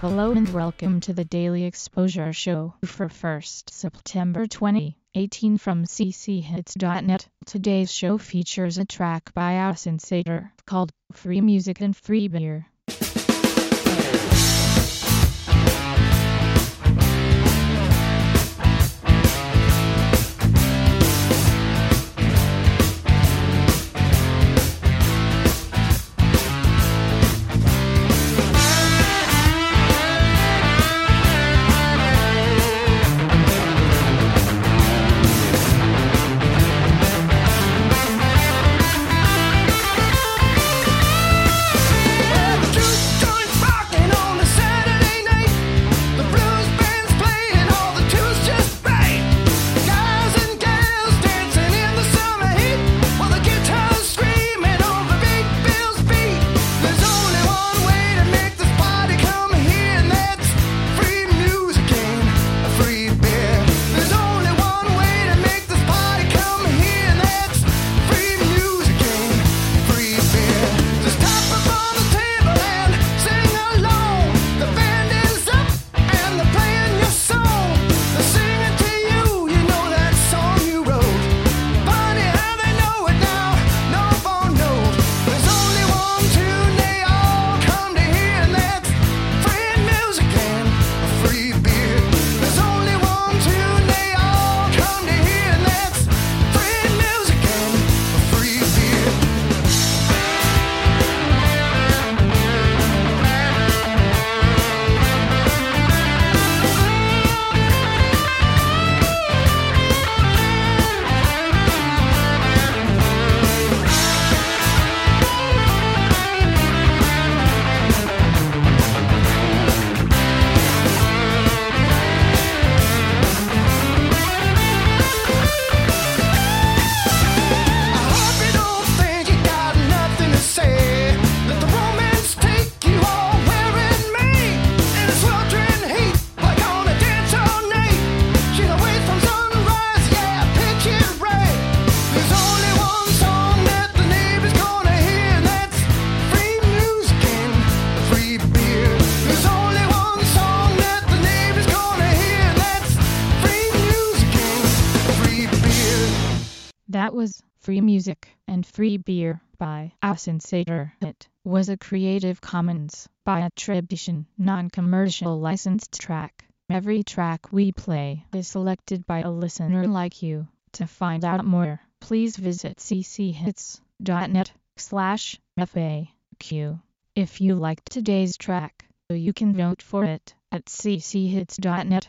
Hello and welcome to the Daily Exposure Show for 1st September 2018 from cchits.net. Today's show features a track by our Sensator called Free Music and Free Beer. That was Free Music and Free Beer by Sensator. It was a Creative Commons by attribution, non-commercial licensed track. Every track we play is selected by a listener like you. To find out more, please visit cchits.net slash FAQ. If you liked today's track, you can vote for it at cchits.net